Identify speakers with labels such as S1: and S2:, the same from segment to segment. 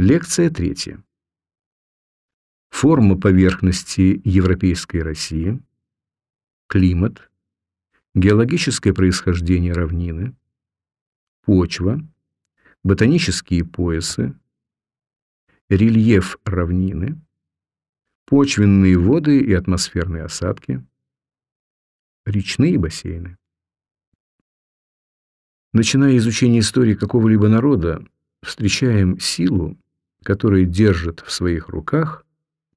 S1: Лекция третья. Форма поверхности Европейской России, климат, геологическое происхождение равнины, почва, ботанические поясы, рельеф равнины, почвенные воды и атмосферные осадки, речные бассейны. Начиная изучение истории какого-либо народа, встречаем силу, которая держит в своих руках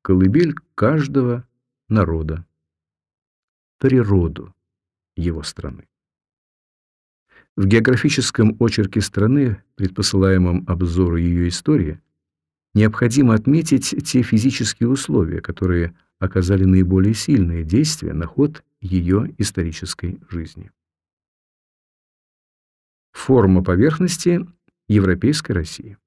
S1: колыбель каждого народа, природу его страны. В географическом очерке страны, предпосылаемом обзору ее истории, необходимо отметить те физические условия, которые оказали наиболее сильное действие на ход ее исторической жизни. Форма поверхности Европейской России.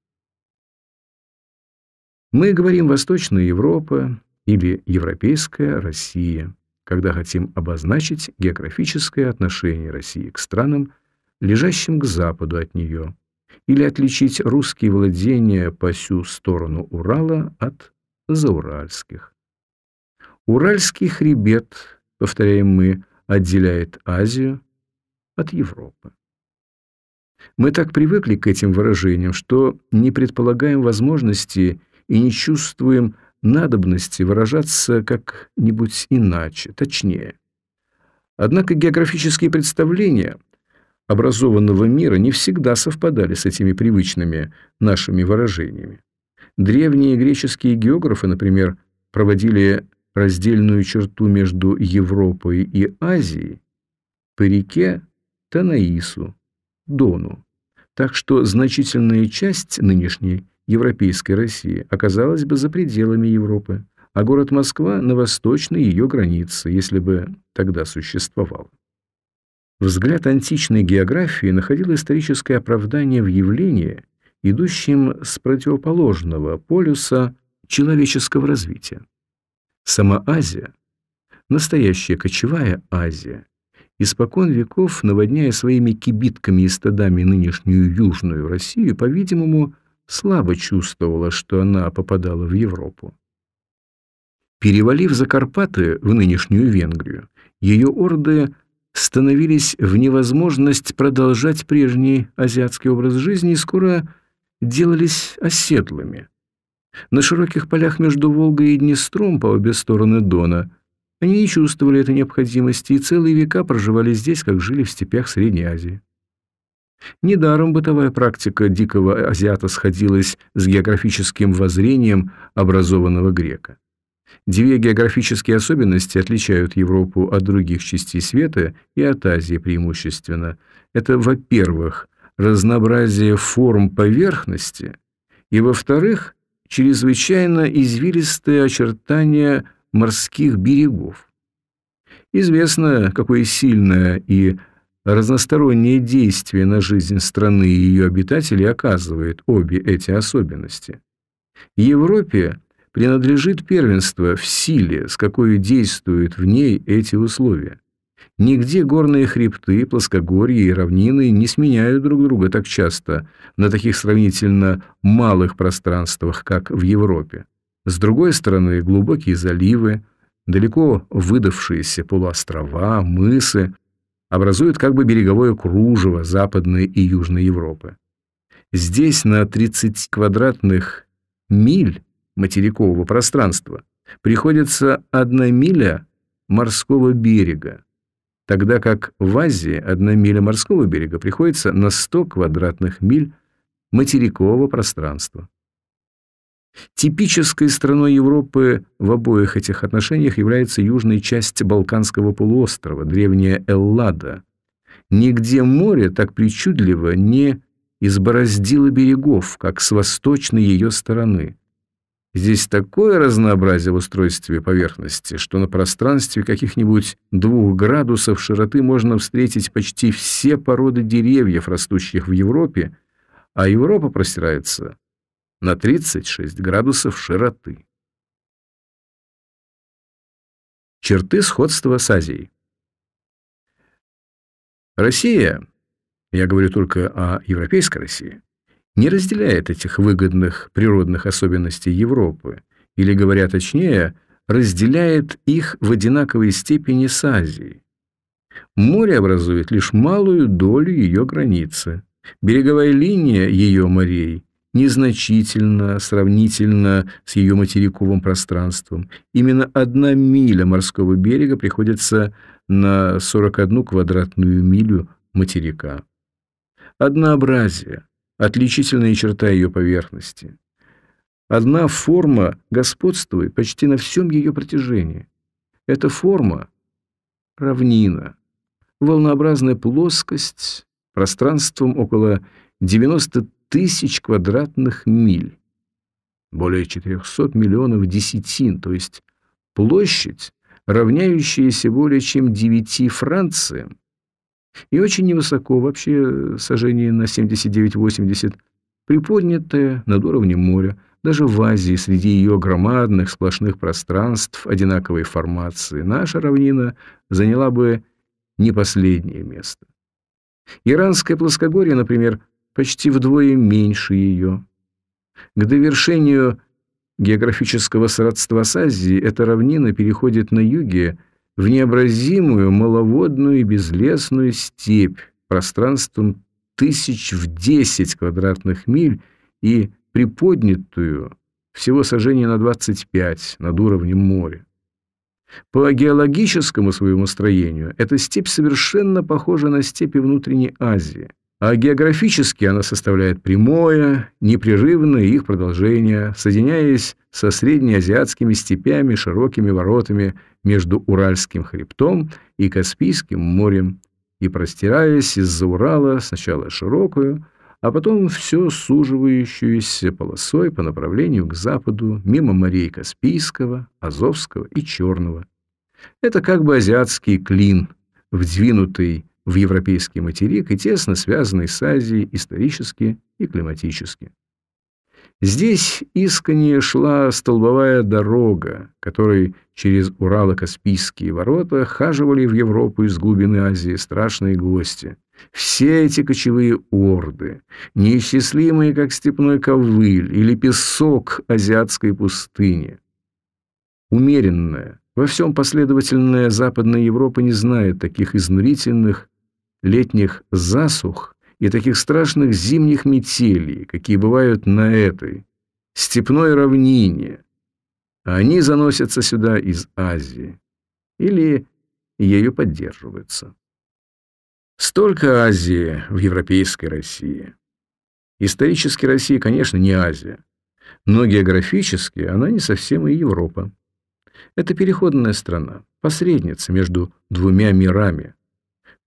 S1: Мы говорим «Восточная Европа» или «Европейская Россия», когда хотим обозначить географическое отношение России к странам, лежащим к западу от нее, или отличить русские владения по сю сторону Урала от зауральских. Уральский хребет, повторяем мы, отделяет Азию от Европы. Мы так привыкли к этим выражениям, что не предполагаем возможности и не чувствуем надобности выражаться как-нибудь иначе, точнее. Однако географические представления образованного мира не всегда совпадали с этими привычными нашими выражениями. Древние греческие географы, например, проводили раздельную черту между Европой и Азией по реке Танаису, Дону, так что значительная часть нынешней европейской России оказалась бы за пределами Европы, а город Москва на восточной ее границе, если бы тогда существовал. Взгляд античной географии находил историческое оправдание в явлении, идущем с противоположного полюса человеческого развития. Сама Азия, настоящая кочевая Азия, испокон веков, наводняя своими кибитками и стадами нынешнюю Южную Россию, по-видимому, слабо чувствовала, что она попадала в Европу. Перевалив за Карпаты в нынешнюю Венгрию, ее орды становились в невозможность продолжать прежний азиатский образ жизни и скоро делались оседлыми. На широких полях между Волгой и Днестром по обе стороны Дона они не чувствовали этой необходимости и целые века проживали здесь, как жили в степях Средней Азии. Недаром бытовая практика дикого азиата сходилась с географическим воззрением образованного грека. Две географические особенности отличают Европу от других частей света и от Азии преимущественно. Это, во-первых, разнообразие форм поверхности, и, во-вторых, чрезвычайно извилистые очертания морских берегов. Известно, какое сильное и разностороннее действие на жизнь страны и ее обитателей оказывает обе эти особенности. Европе принадлежит первенство в силе, с какой действуют в ней эти условия. Нигде горные хребты, плоскогорья и равнины не сменяют друг друга так часто на таких сравнительно малых пространствах, как в Европе. С другой стороны, глубокие заливы, далеко выдавшиеся полуострова, мысы – образуют как бы береговое кружево Западной и Южной Европы. Здесь на 30 квадратных миль материкового пространства приходится одна миля морского берега, тогда как в Азии одна миля морского берега приходится на 100 квадратных миль материкового пространства. Типической страной Европы в обоих этих отношениях является южная часть Балканского полуострова, древняя Эллада. Нигде море так причудливо не избороздило берегов, как с восточной ее стороны. Здесь такое разнообразие в устройстве поверхности, что на пространстве каких-нибудь двух градусов широты можно встретить почти все породы деревьев, растущих в Европе, а Европа простирается на 36 градусов широты. Черты сходства с Азией. Россия, я говорю только о европейской России, не разделяет этих выгодных природных особенностей Европы, или, говоря точнее, разделяет их в одинаковой степени с Азией. Море образует лишь малую долю ее границы. Береговая линия ее морей незначительно сравнительно с ее материковым пространством. Именно одна миля морского берега приходится на 41 квадратную милю материка. Однообразие – отличительная черта ее поверхности. Одна форма господствует почти на всем ее протяжении. Эта форма – равнина, волнообразная плоскость пространством около 90 тысяч квадратных миль, более 400 миллионов десятин, то есть площадь, равняющаяся более чем 9 Франциям, и очень невысоко, вообще сожжение на 79-80, приподнятая над уровнем моря, даже в Азии, среди ее громадных сплошных пространств одинаковой формации, наша равнина заняла бы не последнее место. Иранское плоскогорье, например, почти вдвое меньше ее. К довершению географического сродства с Азией эта равнина переходит на юге в необразимую маловодную и безлесную степь пространством тысяч в десять квадратных миль и приподнятую всего сожжение на 25 над уровнем моря. По геологическому своему строению эта степь совершенно похожа на степи внутренней Азии – а географически она составляет прямое, непрерывное их продолжение, соединяясь со среднеазиатскими степями, широкими воротами между Уральским хребтом и Каспийским морем, и простираясь из-за Урала сначала широкую, а потом все суживающуюся полосой по направлению к западу, мимо морей Каспийского, Азовского и Черного. Это как бы азиатский клин, вдвинутый в европейский материк и тесно связанный с Азией исторически и климатически. Здесь искренне шла столбовая дорога, которой через Урало-Каспийские ворота хаживали в Европу из глубины Азии страшные гости. Все эти кочевые орды, неисчислимые, как степной ковыль или песок азиатской пустыни. Умеренная, во всем последовательная Западная Европа не знает таких изнурительных летних засух и таких страшных зимних метелей, какие бывают на этой степной равнине, а они заносятся сюда из Азии или ею поддерживаются. Столько Азии в европейской России. Исторически Россия, конечно, не Азия, но географически она не совсем и Европа. Это переходная страна, посредница между двумя мирами,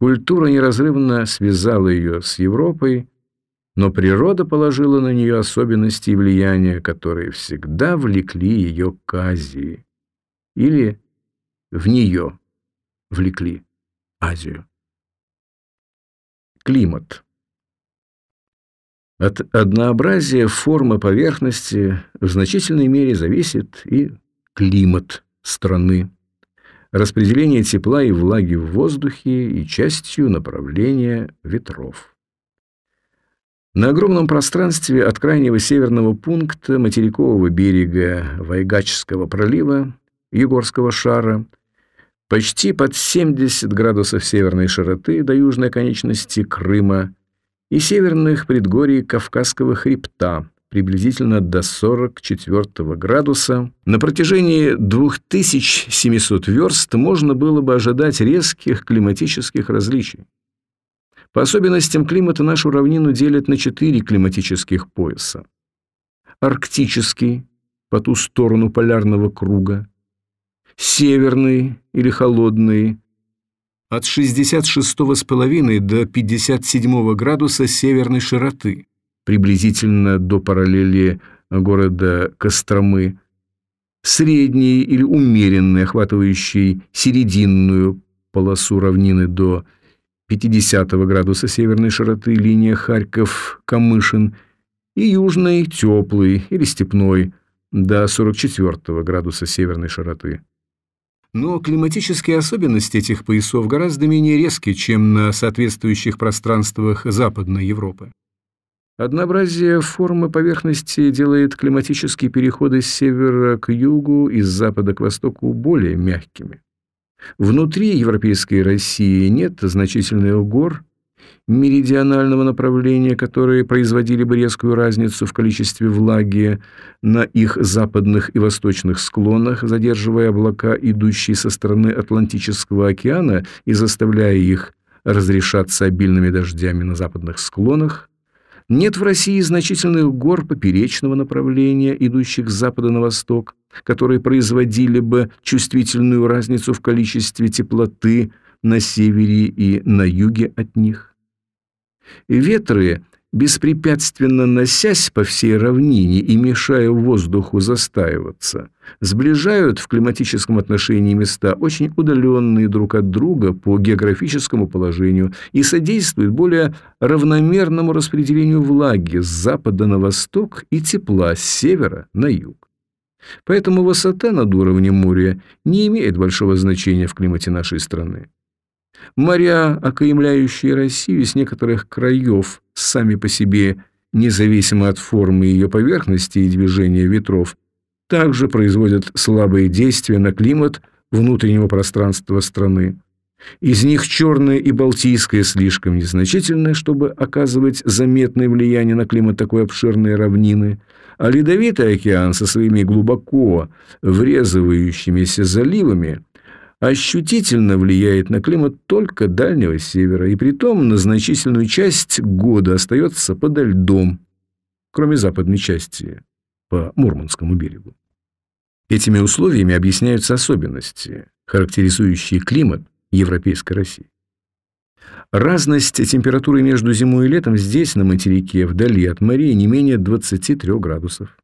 S1: Культура неразрывно связала ее с Европой, но природа положила на нее особенности и влияния, которые всегда влекли ее к Азии. Или в нее влекли Азию. Климат. От однообразия формы поверхности в значительной мере зависит и климат страны распределение тепла и влаги в воздухе и частью направления ветров. На огромном пространстве от крайнего северного пункта материкового берега Вайгачского пролива Егорского шара почти под 70 градусов северной широты до южной оконечности Крыма и северных предгорий Кавказского хребта приблизительно до 44 градуса, на протяжении 2700 верст можно было бы ожидать резких климатических различий. По особенностям климата нашу равнину делят на четыре климатических пояса. Арктический, по ту сторону полярного круга, северный или холодный, от 66,5 до 57 градуса северной широты, приблизительно до параллели города Костромы, средний или умеренный, охватывающий серединную полосу равнины до 50 градуса северной широты, линия Харьков-Камышин, и южный, теплый или степной, до 44 градуса северной широты. Но климатические особенности этих поясов гораздо менее резкие, чем на соответствующих пространствах Западной Европы. Однообразие формы поверхности делает климатические переходы с севера к югу и с запада к востоку более мягкими. Внутри европейской России нет значительных гор меридионального направления, которые производили бы резкую разницу в количестве влаги на их западных и восточных склонах, задерживая облака, идущие со стороны Атлантического океана и заставляя их разрешаться обильными дождями на западных склонах, нет в России значительных гор поперечного направления, идущих с запада на восток, которые производили бы чувствительную разницу в количестве теплоты на севере и на юге от них. Ветры беспрепятственно носясь по всей равнине и мешая воздуху застаиваться, сближают в климатическом отношении места, очень удаленные друг от друга по географическому положению и содействуют более равномерному распределению влаги с запада на восток и тепла с севера на юг. Поэтому высота над уровнем моря не имеет большого значения в климате нашей страны. Моря, окаймляющие Россию с некоторых краев, сами по себе, независимо от формы ее поверхности и движения ветров, также производят слабые действия на климат внутреннего пространства страны. Из них Черное и Балтийское слишком незначительны, чтобы оказывать заметное влияние на климат такой обширной равнины, а Ледовитый океан со своими глубоко врезывающимися заливами – ощутительно влияет на климат только Дальнего Севера, и притом на значительную часть года остается подо льдом, кроме западной части, по Мурманскому берегу. Этими условиями объясняются особенности, характеризующие климат Европейской России. Разность температуры между зимой и летом здесь, на материке, вдали от морей, не менее 23 градусов.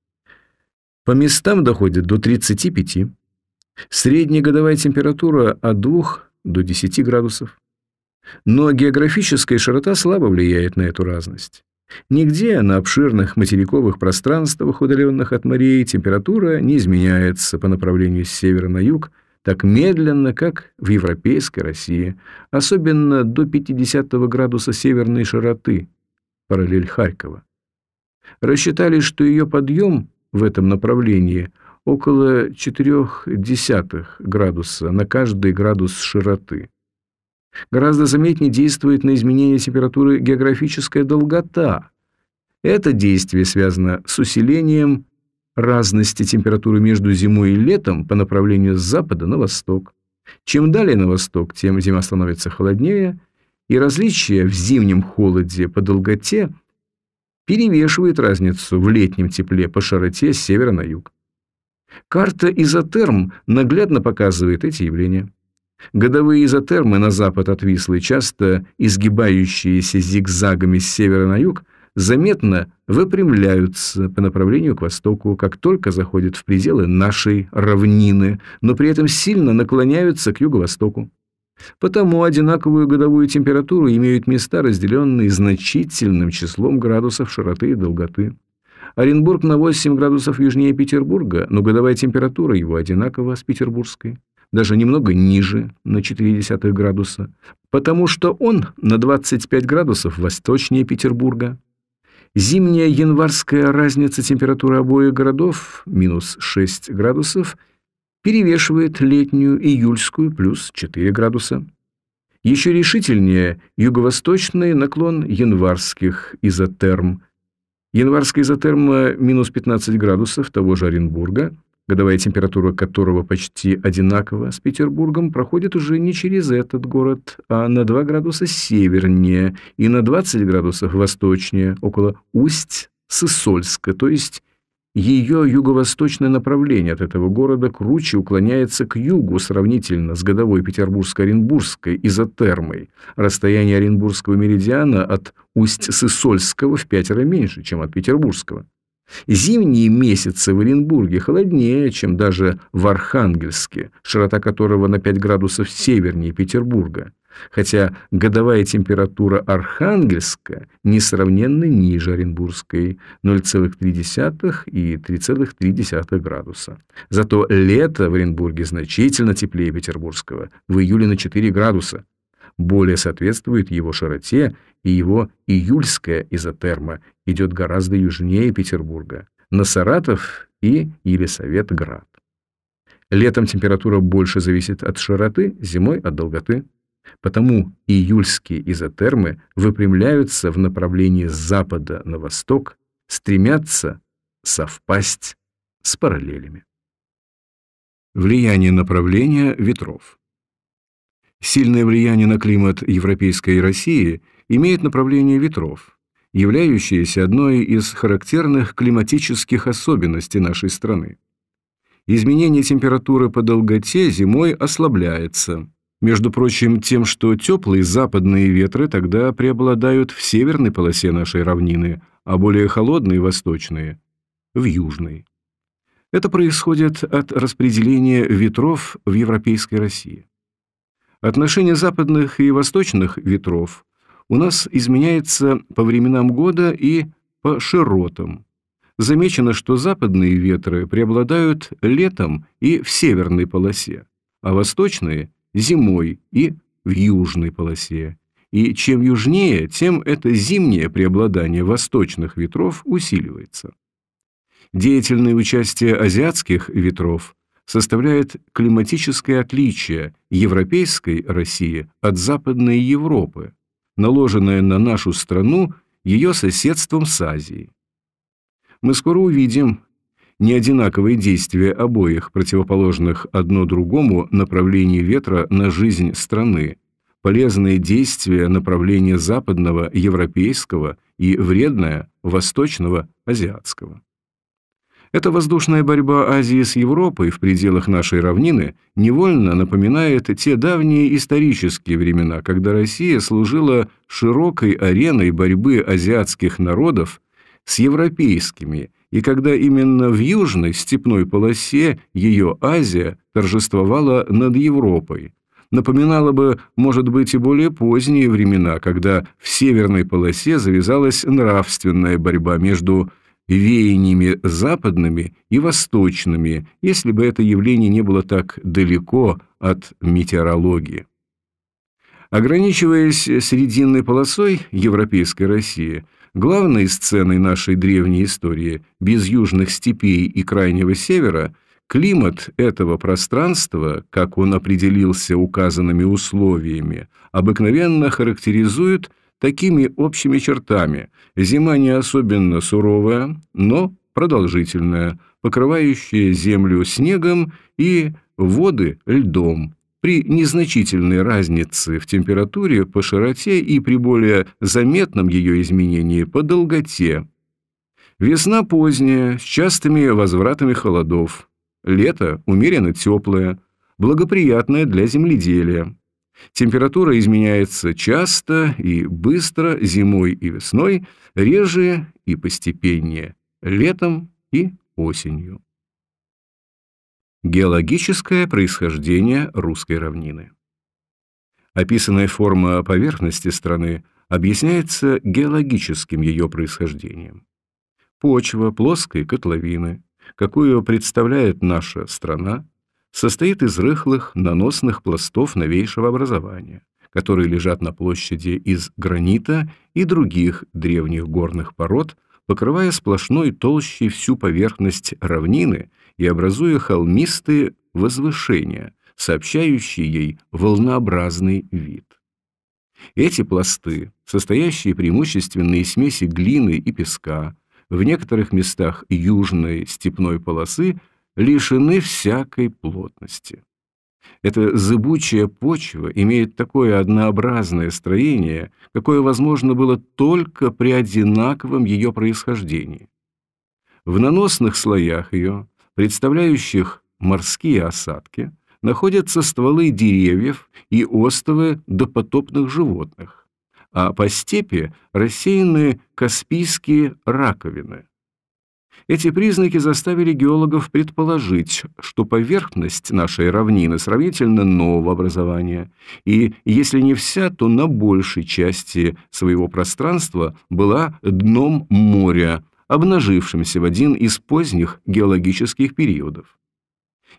S1: По местам доходит до 35 Средняя годовая температура от 2 до 10 градусов. Но географическая широта слабо влияет на эту разность. Нигде на обширных материковых пространствах, удаленных от морей, температура не изменяется по направлению с севера на юг так медленно, как в европейской России, особенно до 50 градуса северной широты, параллель Харькова. Рассчитали, что ее подъем в этом направлении – около 0,4 градуса на каждый градус широты. Гораздо заметнее действует на изменение температуры географическая долгота. Это действие связано с усилением разности температуры между зимой и летом по направлению с запада на восток. Чем далее на восток, тем зима становится холоднее, и различие в зимнем холоде по долготе перевешивает разницу в летнем тепле по широте с севера на юг. Карта изотерм наглядно показывает эти явления. Годовые изотермы на запад от Вислы, часто изгибающиеся зигзагами с севера на юг, заметно выпрямляются по направлению к востоку, как только заходят в пределы нашей равнины, но при этом сильно наклоняются к юго-востоку. Потому одинаковую годовую температуру имеют места, разделенные значительным числом градусов широты и долготы. Оренбург на 8 градусов южнее Петербурга, но годовая температура его одинакова с петербургской, даже немного ниже, на 0,4 градуса, потому что он на 25 градусов восточнее Петербурга. Зимняя январская разница температуры обоих городов, минус 6 градусов, перевешивает летнюю июльскую, плюс 4 градуса. Еще решительнее юго-восточный наклон январских изотерм – Январская изотерма минус 15 градусов того же Оренбурга, годовая температура которого почти одинакова с Петербургом, проходит уже не через этот город, а на 2 градуса севернее и на 20 градусов восточнее, около Усть-Сысольска, то есть ее юго-восточное направление от этого города круче уклоняется к югу сравнительно с годовой петербургско-оренбургской изотермой. Расстояние Оренбургского меридиана от Усть-Сысольского в пятеро меньше, чем от Петербургского. Зимние месяцы в Оренбурге холоднее, чем даже в Архангельске, широта которого на 5 градусов севернее Петербурга хотя годовая температура Архангельска несравненно ниже Оренбургской 0,3 и 3,3 градуса. Зато лето в Оренбурге значительно теплее Петербургского, в июле на 4 градуса. более соответствует его широте, и его июльская изотерма идет гораздо южнее Петербурга, на Саратов и Елисаветград. Летом температура больше зависит от широты, зимой от долготы. Потому июльские изотермы выпрямляются в направлении с запада на восток, стремятся совпасть с параллелями. Влияние направления ветров. Сильное влияние на климат Европейской России имеет направление ветров, являющееся одной из характерных климатических особенностей нашей страны. Изменение температуры по долготе зимой ослабляется. Между прочим, тем, что теплые западные ветры тогда преобладают в северной полосе нашей равнины, а более холодные восточные – в южной. Это происходит от распределения ветров в европейской России. Отношение западных и восточных ветров у нас изменяется по временам года и по широтам. Замечено, что западные ветры преобладают летом и в северной полосе, а восточные – зимой и в южной полосе. И чем южнее, тем это зимнее преобладание восточных ветров усиливается. Деятельное участие азиатских ветров составляет климатическое отличие европейской России от Западной Европы, наложенное на нашу страну ее соседством с Азией. Мы скоро увидим неодинаковые действия обоих противоположных одно другому направлений ветра на жизнь страны, полезные действия направления западного европейского и вредное восточного азиатского. Эта воздушная борьба Азии с Европой в пределах нашей равнины невольно напоминает те давние исторические времена, когда Россия служила широкой ареной борьбы азиатских народов с европейскими, и когда именно в южной степной полосе ее Азия торжествовала над Европой. Напоминало бы, может быть, и более поздние времена, когда в северной полосе завязалась нравственная борьба между веяниями западными и восточными, если бы это явление не было так далеко от метеорологии. Ограничиваясь срединной полосой европейской России, главной сценой нашей древней истории, без южных степей и крайнего севера, климат этого пространства, как он определился указанными условиями, обыкновенно характеризует – такими общими чертами. Зима не особенно суровая, но продолжительная, покрывающая землю снегом и воды льдом. При незначительной разнице в температуре по широте и при более заметном ее изменении по долготе. Весна поздняя, с частыми возвратами холодов. Лето умеренно теплое, благоприятное для земледелия. Температура изменяется часто и быстро зимой и весной, реже и постепеннее летом и осенью. Геологическое происхождение русской равнины. Описанная форма поверхности страны объясняется геологическим ее происхождением. Почва плоской котловины, какую представляет наша страна, состоит из рыхлых наносных пластов новейшего образования, которые лежат на площади из гранита и других древних горных пород, покрывая сплошной толщей всю поверхность равнины и образуя холмистые возвышения, сообщающие ей волнообразный вид. Эти пласты, состоящие преимущественно из смеси глины и песка, в некоторых местах южной степной полосы лишены всякой плотности. Эта зыбучая почва имеет такое однообразное строение, какое возможно было только при одинаковом ее происхождении. В наносных слоях ее, представляющих морские осадки, находятся стволы деревьев и остовы допотопных животных, а по степи рассеяны каспийские раковины. Эти признаки заставили геологов предположить, что поверхность нашей равнины сравнительно нового образования, и, если не вся, то на большей части своего пространства была дном моря, обнажившимся в один из поздних геологических периодов.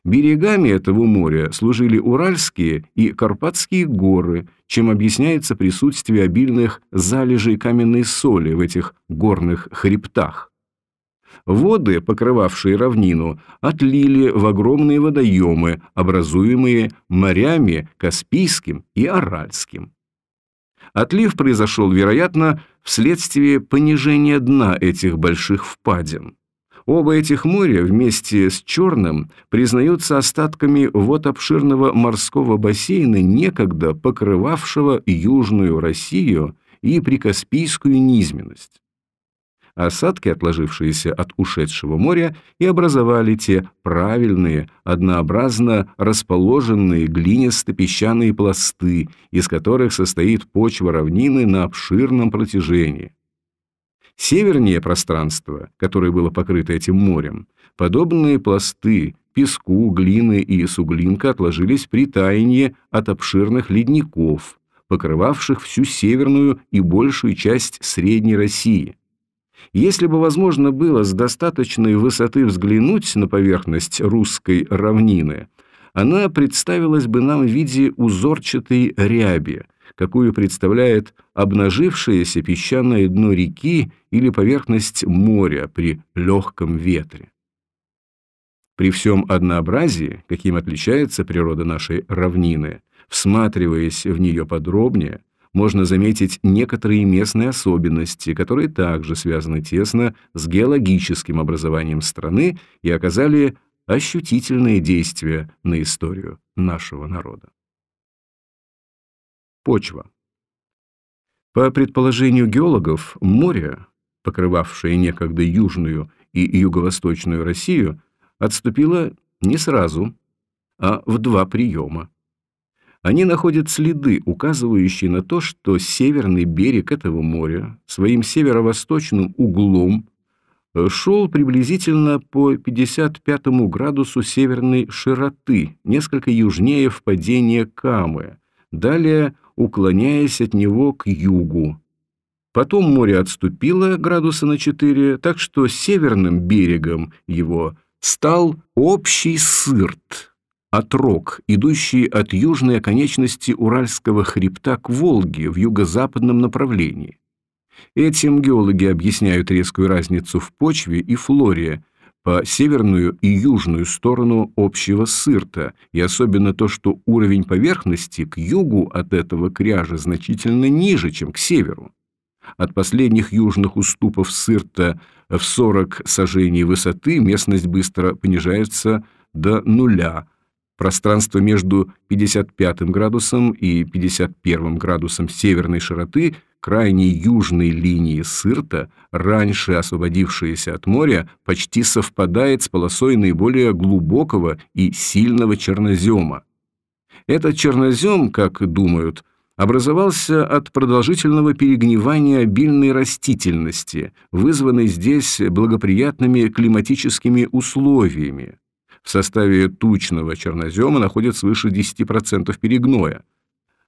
S1: Берегами этого моря служили Уральские и Карпатские горы, чем объясняется присутствие обильных залежей каменной соли в этих горных хребтах. Воды, покрывавшие равнину, отлили в огромные водоемы, образуемые морями Каспийским и Аральским. Отлив произошел, вероятно, вследствие понижения дна этих больших впадин. Оба этих моря вместе с Черным признаются остатками вот обширного морского бассейна, некогда покрывавшего Южную Россию и Прикаспийскую низменность. Осадки, отложившиеся от ушедшего моря, и образовали те правильные, однообразно расположенные глинисто-песчаные пласты, из которых состоит почва равнины на обширном протяжении. Севернее пространство, которое было покрыто этим морем, подобные пласты песку, глины и суглинка отложились при таянии от обширных ледников, покрывавших всю северную и большую часть Средней России. Если бы возможно было с достаточной высоты взглянуть на поверхность русской равнины, она представилась бы нам в виде узорчатой ряби – какую представляет обнажившееся песчаное дно реки или поверхность моря при легком ветре. При всем однообразии, каким отличается природа нашей равнины, всматриваясь в нее подробнее, можно заметить некоторые местные особенности, которые также связаны тесно с геологическим образованием страны и оказали ощутительные действия на историю нашего народа. Почва. По предположению геологов, море, покрывавшее некогда южную и юго-восточную Россию, отступило не сразу, а в два приема. Они находят следы, указывающие на то, что северный берег этого моря своим северо-восточным углом шел приблизительно по 55 градусу северной широты, несколько южнее впадения Камы, далее уклоняясь от него к югу. Потом море отступило градуса на 4, так что северным берегом его стал общий сырт, отрог, идущий от южной оконечности Уральского хребта к Волге в юго-западном направлении. Этим геологи объясняют резкую разницу в почве и флоре – по северную и южную сторону общего сырта, и особенно то, что уровень поверхности к югу от этого кряжа значительно ниже, чем к северу. От последних южных уступов сырта в 40 сажений высоты местность быстро понижается до нуля. Пространство между 55 градусом и 51 градусом северной широты крайней южной линии Сырта, раньше освободившаяся от моря, почти совпадает с полосой наиболее глубокого и сильного чернозема. Этот чернозем, как думают, образовался от продолжительного перегнивания обильной растительности, вызванной здесь благоприятными климатическими условиями. В составе тучного чернозема находится свыше 10% перегноя.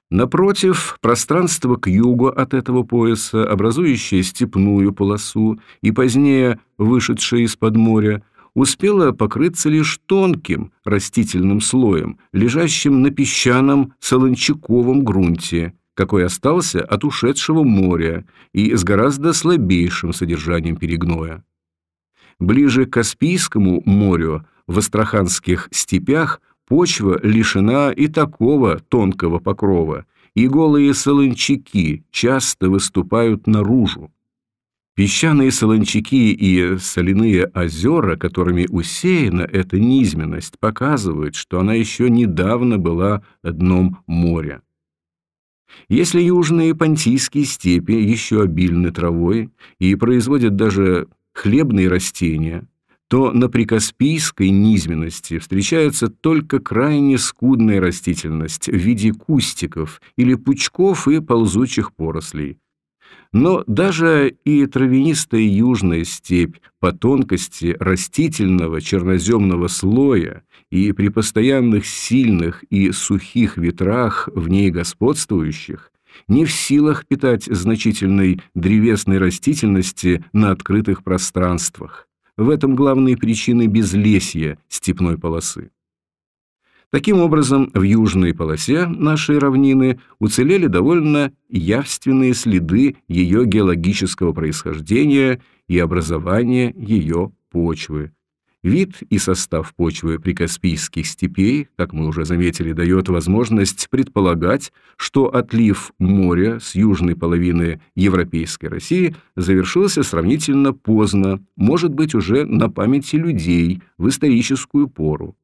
S1: Напротив, пространство к югу от этого пояса, образующее степную полосу и позднее вышедшее из-под моря, успело покрыться лишь тонким растительным слоем, лежащим на песчаном солончаковом грунте, какой остался от ушедшего моря и с гораздо слабейшим содержанием перегноя. Ближе к Каспийскому морю, в Астраханских степях, Почва лишена и такого тонкого покрова, и голые солончаки часто выступают наружу. Песчаные солончаки и соляные озера, которыми усеяна эта низменность, показывают, что она еще недавно была дном моря. Если южные понтийские степи еще обильны травой и производят даже хлебные растения, то на прикаспийской низменности встречается только крайне скудная растительность в виде кустиков или пучков и ползучих порослей. Но даже и травянистая южная степь по тонкости растительного черноземного слоя и при постоянных сильных и сухих ветрах в ней господствующих не в силах питать значительной древесной растительности на открытых пространствах. В этом главные причины безлесья степной полосы. Таким образом, в южной полосе нашей равнины уцелели довольно явственные следы ее геологического происхождения и образования ее почвы. Вид и состав почвы прикаспийских степей, как мы уже заметили, дает возможность предполагать, что отлив моря с южной половины Европейской России завершился сравнительно поздно, может быть, уже на памяти людей в историческую пору.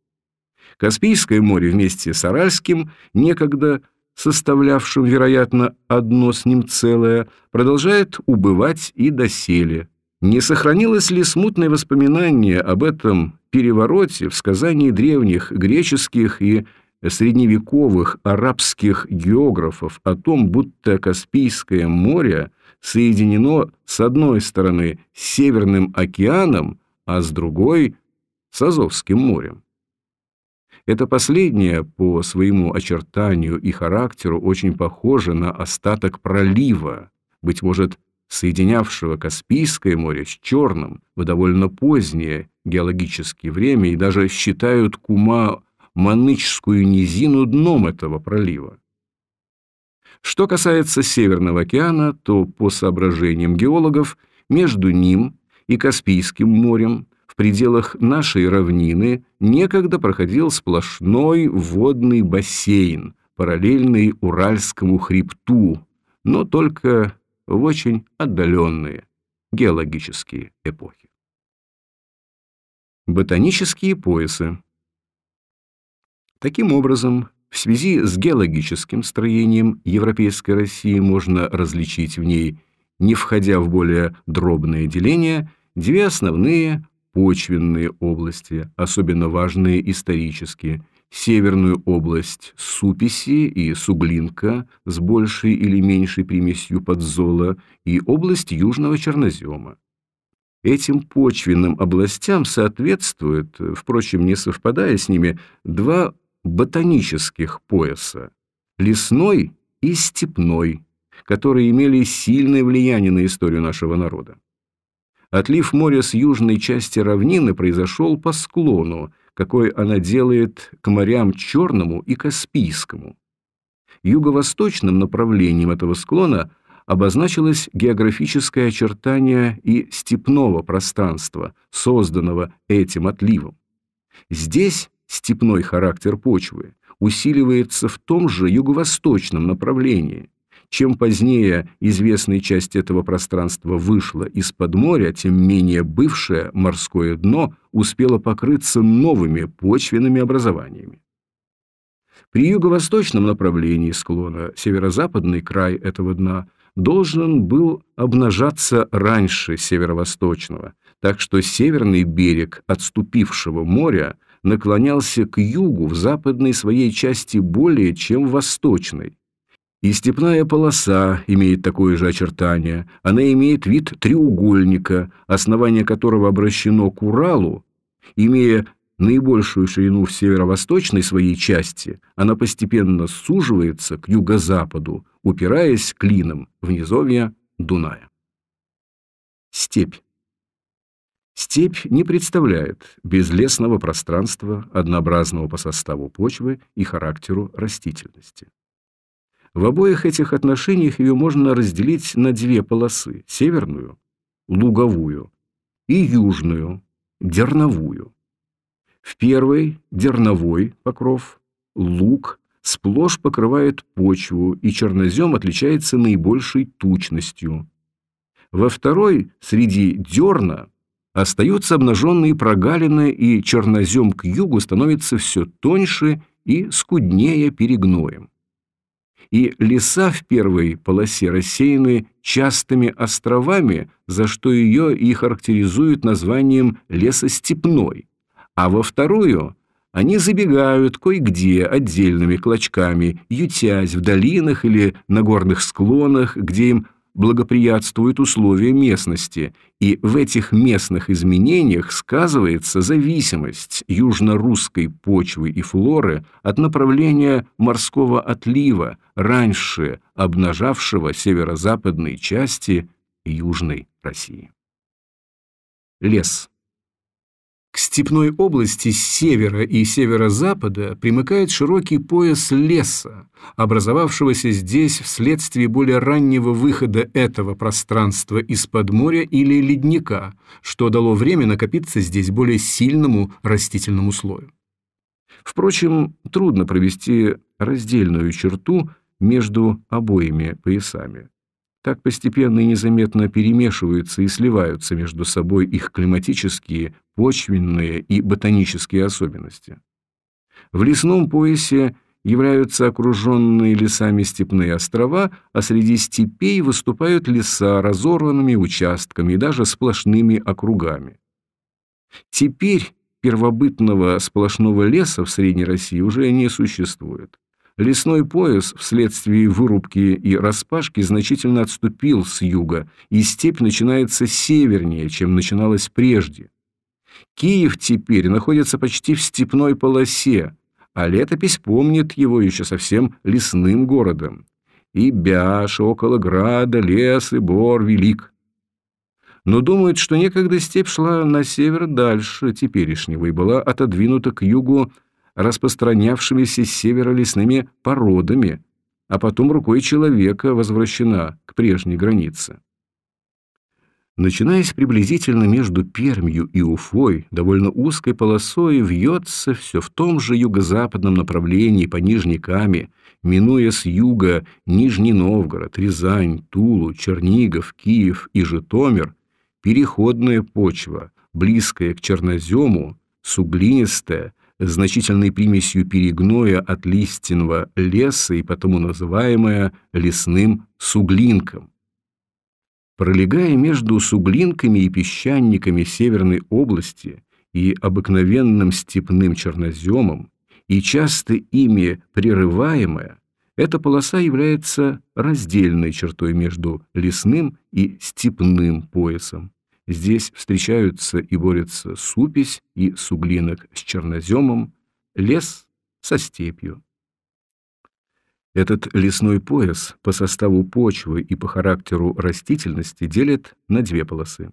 S1: Каспийское море вместе с Аральским, некогда составлявшим, вероятно, одно с ним целое, продолжает убывать и доселе – не сохранилось ли смутное воспоминание об этом перевороте в сказании древних греческих и средневековых арабских географов о том, будто Каспийское море соединено с одной стороны с Северным океаном, а с другой – с Азовским морем. Это последнее по своему очертанию и характеру очень похоже на остаток пролива, быть может, соединявшего Каспийское море с Черным в довольно позднее геологическое время и даже считают Кума-Манычскую низину дном этого пролива. Что касается Северного океана, то по соображениям геологов между ним и Каспийским морем в пределах нашей равнины некогда проходил сплошной водный бассейн, параллельный Уральскому хребту, но только в очень отдаленные геологические эпохи. Ботанические поясы. Таким образом, в связи с геологическим строением Европейской России можно различить в ней, не входя в более дробное деление, две основные почвенные области, особенно важные исторические – Северную область Суписи и Суглинка с большей или меньшей примесью подзола и область Южного Чернозема. Этим почвенным областям соответствует, впрочем, не совпадая с ними, два ботанических пояса – лесной и степной, которые имели сильное влияние на историю нашего народа. Отлив моря с южной части равнины произошел по склону, какой она делает к морям Черному и Каспийскому. Юго-восточным направлением этого склона обозначилось географическое очертание и степного пространства, созданного этим отливом. Здесь степной характер почвы усиливается в том же юго-восточном направлении, чем позднее известная часть этого пространства вышла из-под моря, тем менее бывшее морское дно успело покрыться новыми почвенными образованиями. При юго-восточном направлении склона северо-западный край этого дна должен был обнажаться раньше северо-восточного, так что северный берег отступившего моря наклонялся к югу в западной своей части более чем восточной, и степная полоса имеет такое же очертание. Она имеет вид треугольника, основание которого обращено к Уралу, имея наибольшую ширину в северо-восточной своей части, она постепенно суживается к юго-западу, упираясь клином в низовья Дуная. Степь. Степь не представляет безлесного пространства, однообразного по составу почвы и характеру растительности. В обоих этих отношениях ее можно разделить на две полосы – северную, луговую, и южную, дерновую. В первой, дерновой покров, луг сплошь покрывает почву, и чернозем отличается наибольшей тучностью. Во второй, среди дерна, остаются обнаженные прогалины, и чернозем к югу становится все тоньше и скуднее перегноем и леса в первой полосе рассеяны частыми островами, за что ее и характеризуют названием лесостепной, а во вторую они забегают кое-где отдельными клочками, ютясь в долинах или на горных склонах, где им благоприятствуют условия местности, и в этих местных изменениях сказывается зависимость южно-русской почвы и флоры от направления морского отлива, раньше обнажавшего северо-западные части Южной России. Лес. К степной области с севера и северо-запада примыкает широкий пояс леса, образовавшегося здесь вследствие более раннего выхода этого пространства из-под моря или ледника, что дало время накопиться здесь более сильному растительному слою. Впрочем, трудно провести раздельную черту между обоими поясами. Так постепенно и незаметно перемешиваются и сливаются между собой их климатические, почвенные и ботанические особенности. В лесном поясе являются окруженные лесами степные острова, а среди степей выступают леса разорванными участками и даже сплошными округами. Теперь первобытного сплошного леса в Средней России уже не существует. Лесной пояс вследствие вырубки и распашки значительно отступил с юга, и степь начинается севернее, чем начиналась прежде. Киев теперь находится почти в степной полосе, а летопись помнит его еще совсем лесным городом. И Бяш, около града, лес и бор велик. Но думают, что некогда степь шла на север дальше теперешнего и была отодвинута к югу распространявшимися с севера лесными породами, а потом рукой человека возвращена к прежней границе. Начинаясь приблизительно между Пермью и Уфой, довольно узкой полосой вьется все в том же юго-западном направлении по Нижней Каме, минуя с юга Нижний Новгород, Рязань, Тулу, Чернигов, Киев и Житомир, переходная почва, близкая к чернозему, суглинистая, значительной примесью перегноя от листьяного леса и потому называемая лесным суглинком. Пролегая между суглинками и песчаниками Северной области и обыкновенным степным черноземом, и часто ими прерываемая, эта полоса является раздельной чертой между лесным и степным поясом. Здесь встречаются и борются супесь и суглинок с черноземом, лес со степью. Этот лесной пояс по составу почвы и по характеру растительности делят на две полосы.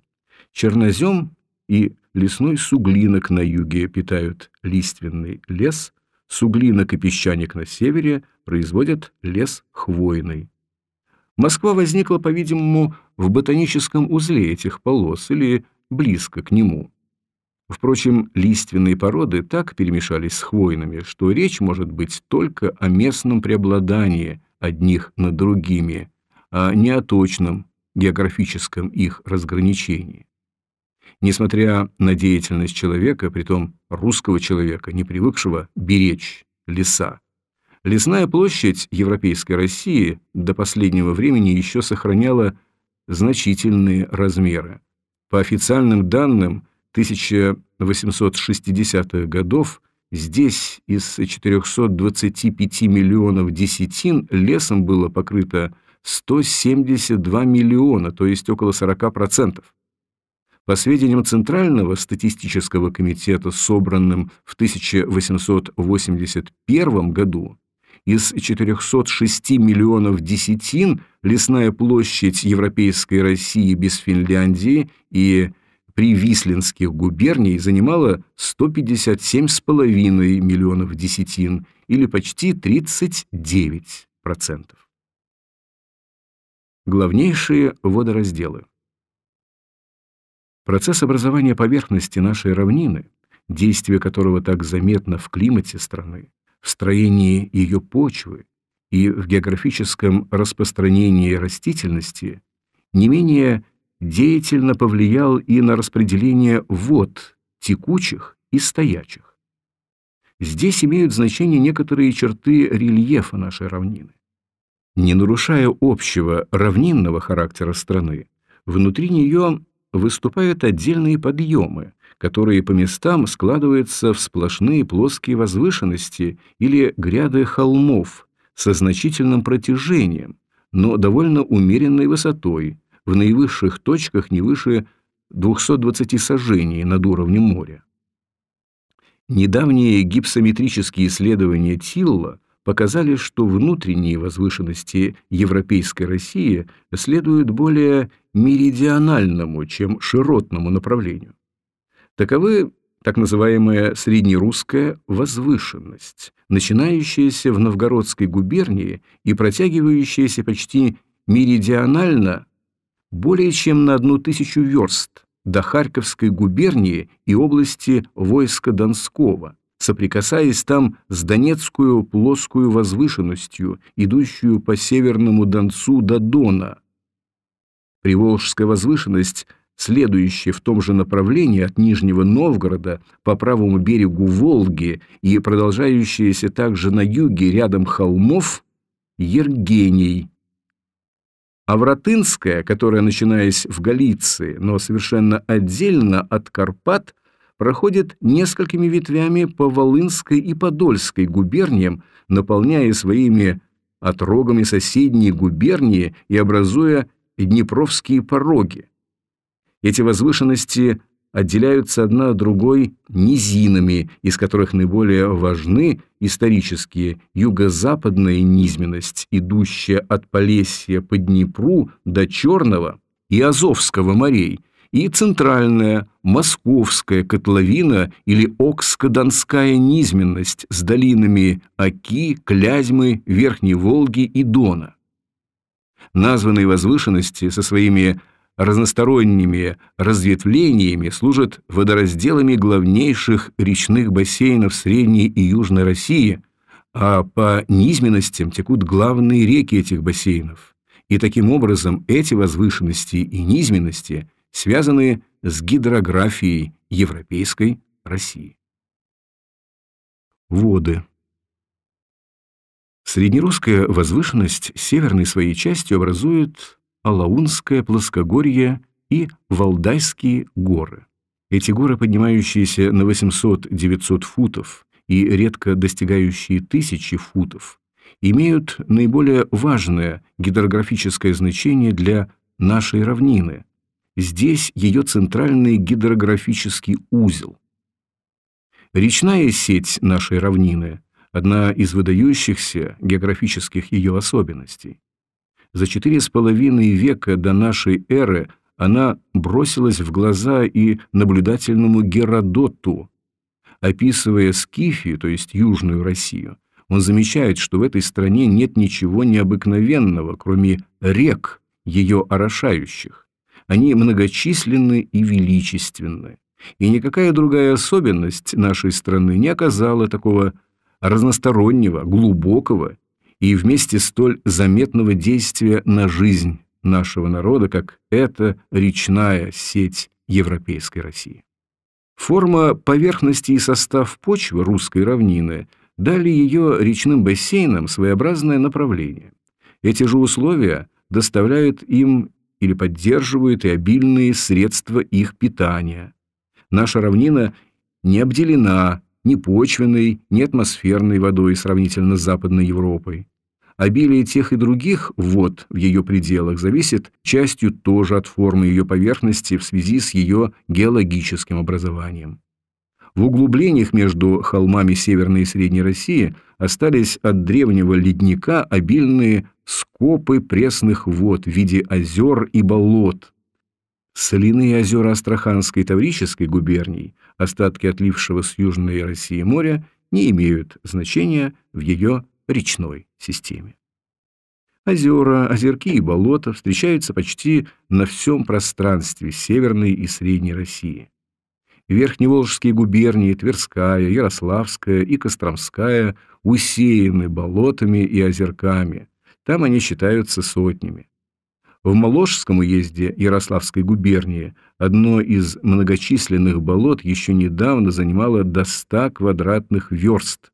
S1: Чернозем и лесной суглинок на юге питают лиственный лес, суглинок и песчаник на севере производят лес хвойный. Москва возникла, по-видимому, в ботаническом узле этих полос или близко к нему. Впрочем, лиственные породы так перемешались с хвойными, что речь может быть только о местном преобладании одних над другими, а не о точном географическом их разграничении. Несмотря на деятельность человека, притом русского человека, не привыкшего беречь леса, Лесная площадь Европейской России до последнего времени еще сохраняла значительные размеры. По официальным данным 1860-х годов здесь из 425 миллионов десятин лесом было покрыто 172 миллиона, то есть около 40%. По сведениям Центрального статистического комитета, собранным в 1881 году, из 406 миллионов десятин лесная площадь Европейской России без Финляндии и привислинских губерний занимала 157,5 миллионов десятин или почти 39%. Главнейшие водоразделы. Процесс образования поверхности нашей равнины, действие которого так заметно в климате страны, в строении ее почвы и в географическом распространении растительности не менее деятельно повлиял и на распределение вод текучих и стоячих. Здесь имеют значение некоторые черты рельефа нашей равнины. Не нарушая общего равнинного характера страны, внутри нее выступают отдельные подъемы, которые по местам складываются в сплошные плоские возвышенности или гряды холмов со значительным протяжением, но довольно умеренной высотой, в наивысших точках не выше 220 сажений над уровнем моря. Недавние гипсометрические исследования Тилла показали, что внутренние возвышенности Европейской России следуют более меридиональному, чем широтному направлению. Таковы так называемая среднерусская возвышенность, начинающаяся в Новгородской губернии и протягивающаяся почти меридионально более чем на одну тысячу верст до Харьковской губернии и области войска Донского, соприкасаясь там с Донецкую плоскую возвышенностью, идущую по северному Донцу до Дона. Приволжская возвышенность – следующая в том же направлении от Нижнего Новгорода по правому берегу Волги и продолжающаяся также на юге рядом холмов, Ергений. А Вратынская, которая, начинаясь в Галиции, но совершенно отдельно от Карпат, проходит несколькими ветвями по Волынской и Подольской губерниям, наполняя своими отрогами соседние губернии и образуя Днепровские пороги. Эти возвышенности отделяются одна от другой низинами, из которых наиболее важны исторические юго-западная низменность, идущая от Полесья по Днепру до Черного и Азовского морей, и центральная Московская котловина или Окско-Донская низменность с долинами Оки, Клязьмы, Верхней Волги и Дона. Названные возвышенности со своими разносторонними разветвлениями служат водоразделами главнейших речных бассейнов Средней и Южной России, а по низменностям текут главные реки этих бассейнов. И таким образом эти возвышенности и низменности связаны с гидрографией европейской России. Воды. Среднерусская возвышенность северной своей частью образует Алаунское плоскогорье и Валдайские горы. Эти горы, поднимающиеся на 800-900 футов и редко достигающие тысячи футов, имеют наиболее важное гидрографическое значение для нашей равнины. Здесь ее центральный гидрографический узел. Речная сеть нашей равнины – одна из выдающихся географических ее особенностей. За четыре с половиной века до нашей эры она бросилась в глаза и наблюдательному Геродоту. Описывая Скифию, то есть Южную Россию, он замечает, что в этой стране нет ничего необыкновенного, кроме рек, ее орошающих. Они многочисленны и величественны. И никакая другая особенность нашей страны не оказала такого разностороннего, глубокого и вместе столь заметного действия на жизнь нашего народа, как эта речная сеть Европейской России. Форма поверхности и состав почвы русской равнины дали ее речным бассейнам своеобразное направление. Эти же условия доставляют им или поддерживают и обильные средства их питания. Наша равнина не обделена ни почвенной, ни атмосферной водой сравнительно с Западной Европой. Обилие тех и других вод в ее пределах зависит частью тоже от формы ее поверхности в связи с ее геологическим образованием. В углублениях между холмами Северной и Средней России остались от древнего ледника обильные скопы пресных вод в виде озер и болот. Соляные озера Астраханской и Таврической губерний, остатки отлившего с Южной России моря, не имеют значения в ее речной системе. Озера, озерки и болота встречаются почти на всем пространстве Северной и Средней России. Верхневолжские губернии, Тверская, Ярославская и Костромская усеяны болотами и озерками. Там они считаются сотнями. В Моложском уезде Ярославской губернии одно из многочисленных болот еще недавно занимало до 100 квадратных верст,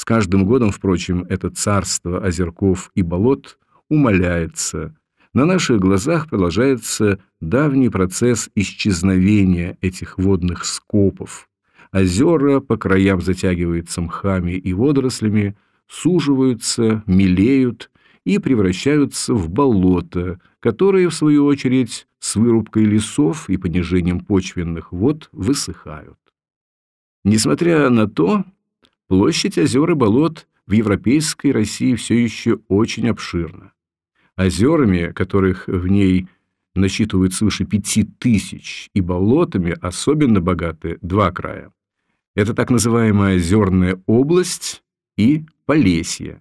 S1: с каждым годом, впрочем, это царство озерков и болот умаляется. На наших глазах продолжается давний процесс исчезновения этих водных скопов. Озера по краям затягиваются мхами и водорослями, суживаются, мелеют и превращаются в болота, которые, в свою очередь, с вырубкой лесов и понижением почвенных вод высыхают. Несмотря на то, Площадь озер и болот в европейской России все еще очень обширна. Озерами, которых в ней насчитывают свыше пяти тысяч, и болотами особенно богаты два края Это так называемая озерная область и Полесье.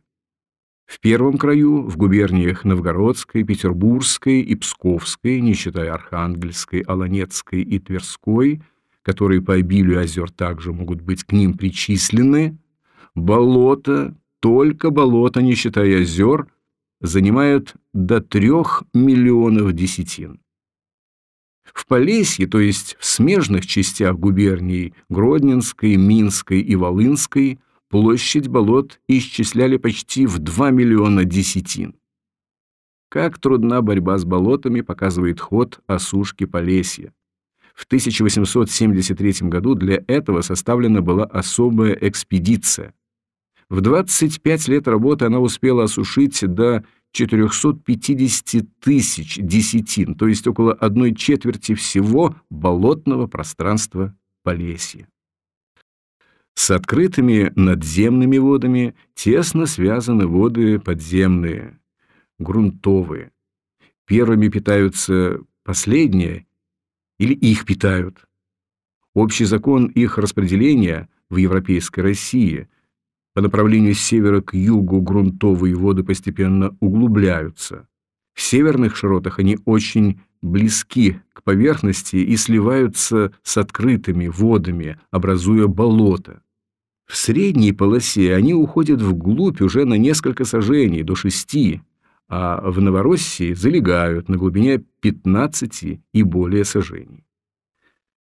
S1: В первом краю, в губерниях Новгородской, Петербургской и Псковской, не считая Архангельской, Аланецкой и Тверской, которые по обилию озер также могут быть к ним причислены, болота, только болота, не считая озер, занимают до трех миллионов десятин. В Полесье, то есть в смежных частях губерний Гродненской, Минской и Волынской, площадь болот исчисляли почти в 2 миллиона десятин. Как трудна борьба с болотами, показывает ход осушки Полесья. В 1873 году для этого составлена была особая экспедиция. В 25 лет работы она успела осушить до 450 тысяч десятин, то есть около одной четверти всего болотного пространства Полесья. С открытыми надземными водами тесно связаны воды подземные, грунтовые. Первыми питаются последние или их питают. Общий закон их распределения в европейской России – по направлению с севера к югу грунтовые воды постепенно углубляются. В северных широтах они очень близки к поверхности и сливаются с открытыми водами, образуя болото. В средней полосе они уходят вглубь уже на несколько сажений, до шести, а в Новороссии залегают на глубине 15 и более сажений.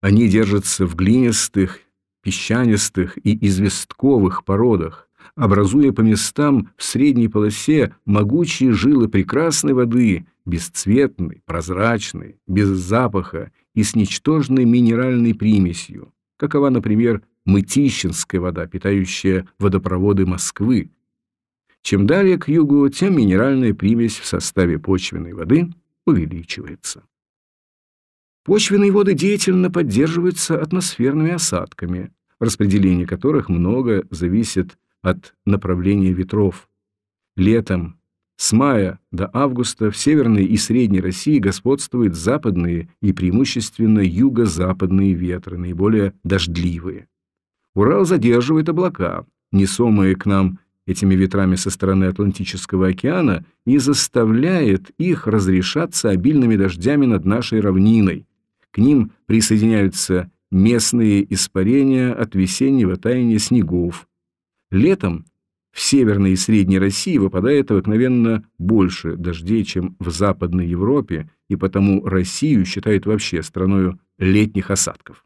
S1: Они держатся в глинистых песчанистых и известковых породах, образуя по местам в средней полосе могучие жилы прекрасной воды, бесцветной, прозрачной, без запаха и с ничтожной минеральной примесью, какова, например, мытищинская вода, питающая водопроводы Москвы. Чем далее к югу, тем минеральная примесь в составе почвенной воды увеличивается. Почвенные воды деятельно поддерживаются атмосферными осадками, распределение которых много зависит от направления ветров. Летом с мая до августа в Северной и Средней России господствуют западные и преимущественно юго-западные ветры, наиболее дождливые. Урал задерживает облака, несомые к нам этими ветрами со стороны Атлантического океана, и заставляет их разрешаться обильными дождями над нашей равниной, к ним присоединяются местные испарения от весеннего таяния снегов. Летом в Северной и Средней России выпадает обыкновенно больше дождей, чем в Западной Европе, и потому Россию считают вообще страною летних осадков.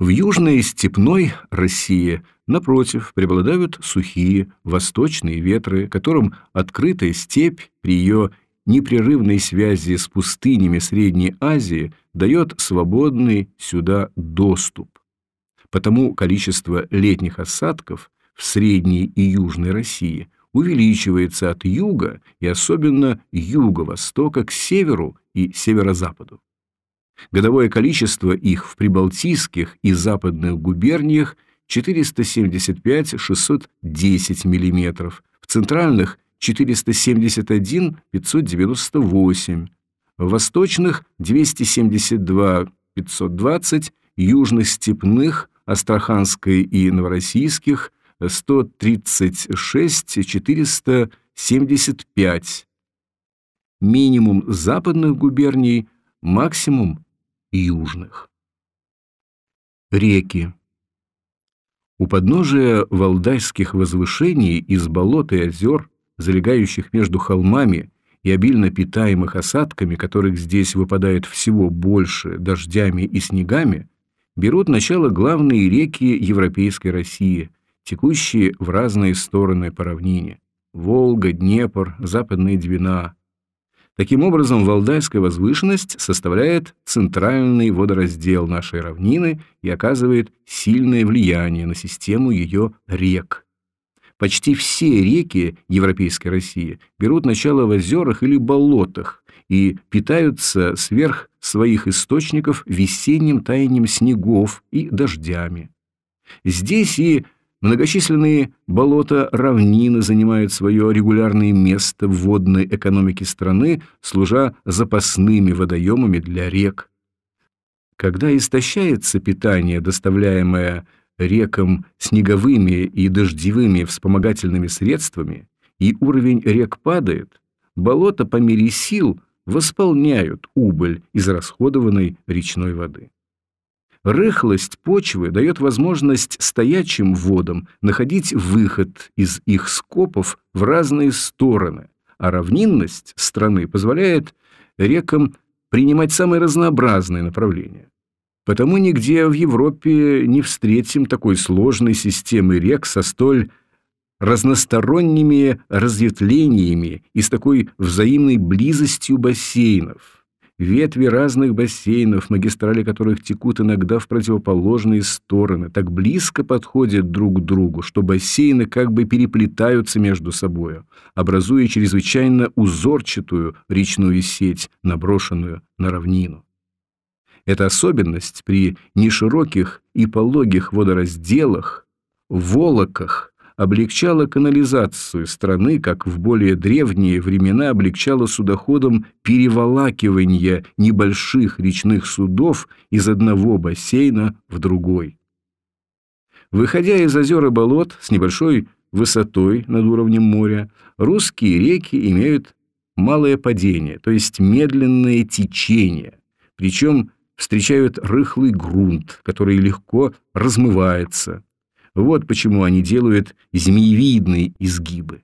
S1: В Южной Степной России, напротив, преобладают сухие восточные ветры, которым открытая степь при ее непрерывной связи с пустынями Средней Азии дает свободный сюда доступ. Потому количество летних осадков в Средней и Южной России увеличивается от юга и особенно юго-востока к северу и северо-западу. Годовое количество их в прибалтийских и западных губерниях 475-610 мм, в центральных 471 598, восточных 272 520, южных степных, астраханской и новороссийских 136 475, минимум западных губерний, максимум южных. Реки. У подножия валдайских возвышений из болот и озер залегающих между холмами и обильно питаемых осадками, которых здесь выпадает всего больше дождями и снегами, берут начало главные реки Европейской России, текущие в разные стороны по равнине – Волга, Днепр, Западная Двина. Таким образом, Валдайская возвышенность составляет центральный водораздел нашей равнины и оказывает сильное влияние на систему ее рек. Почти все реки Европейской России берут начало в озерах или болотах и питаются сверх своих источников весенним таянием снегов и дождями. Здесь и многочисленные болота-равнины занимают свое регулярное место в водной экономике страны, служа запасными водоемами для рек. Когда истощается питание, доставляемое рекам снеговыми и дождевыми вспомогательными средствами, и уровень рек падает, болота по мере сил восполняют убыль израсходованной речной воды. Рыхлость почвы дает возможность стоячим водам находить выход из их скопов в разные стороны, а равнинность страны позволяет рекам принимать самые разнообразные направления. Потому нигде в Европе не встретим такой сложной системы рек со столь разносторонними разветвлениями и с такой взаимной близостью бассейнов. Ветви разных бассейнов, магистрали которых текут иногда в противоположные стороны, так близко подходят друг к другу, что бассейны как бы переплетаются между собою, образуя чрезвычайно узорчатую речную сеть, наброшенную на равнину. Эта особенность при нешироких и пологих водоразделах, волоках, облегчала канализацию страны, как в более древние времена облегчала судоходом переволакивание небольших речных судов из одного бассейна в другой. Выходя из озер и болот с небольшой высотой над уровнем моря, русские реки имеют малое падение, то есть медленное течение, причем встречают рыхлый грунт, который легко размывается, вот почему они делают змеевидные изгибы.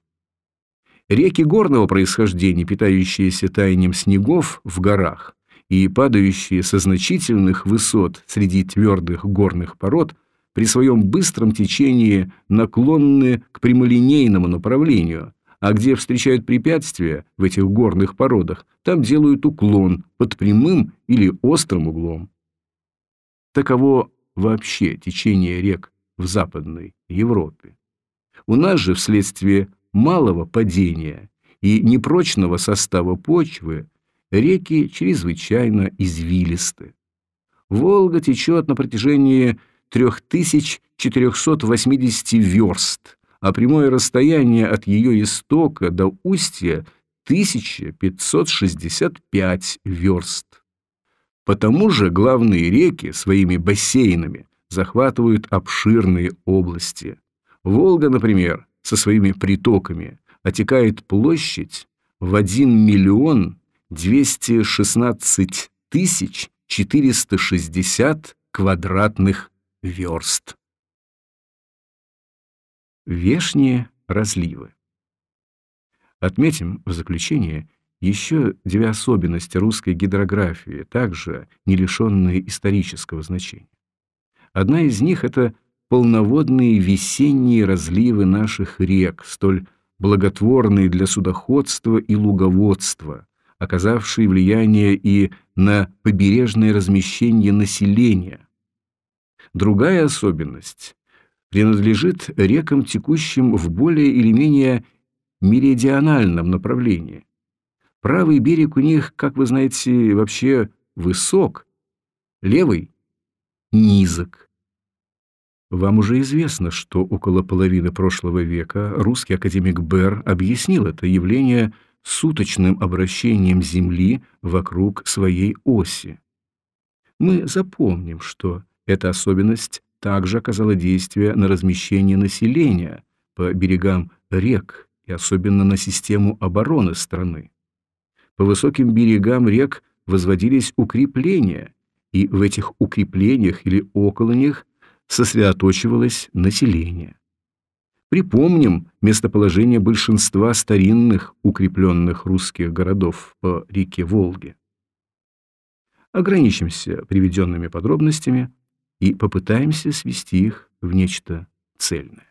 S1: Реки горного происхождения, питающиеся таянием снегов в горах и падающие со значительных высот среди твердых горных пород, при своем быстром течении наклонны к прямолинейному направлению, а где встречают препятствия в этих горных породах, там делают уклон под прямым или острым углом. Таково вообще течение рек в Западной Европе. У нас же вследствие малого падения и непрочного состава почвы реки чрезвычайно извилисты. Волга течет на протяжении 3480 верст, а прямое расстояние от ее истока до устья 1565 верст. Потому же главные реки своими бассейнами захватывают обширные области. Волга, например, со своими притоками отекает площадь в 1 миллион 216 тысяч 460 квадратных верст. Вешние разливы. Отметим в заключение еще две особенности русской гидрографии, также не лишенные исторического значения. Одна из них — это полноводные весенние разливы наших рек, столь благотворные для судоходства и луговодства, оказавшие влияние и на побережное размещение населения. Другая особенность принадлежит рекам, текущим в более или менее меридиональном направлении. Правый берег у них, как вы знаете, вообще высок, левый низок. Вам уже известно, что около половины прошлого века русский академик Бер объяснил это явление суточным обращением Земли вокруг своей оси. Мы запомним, что эта особенность также оказала действие на размещение населения по берегам рек и особенно на систему обороны страны. По высоким берегам рек возводились укрепления, и в этих укреплениях или около них сосредоточивалось население. Припомним местоположение большинства старинных укрепленных русских городов по реке Волге. Ограничимся приведенными подробностями и попытаемся свести их в нечто цельное.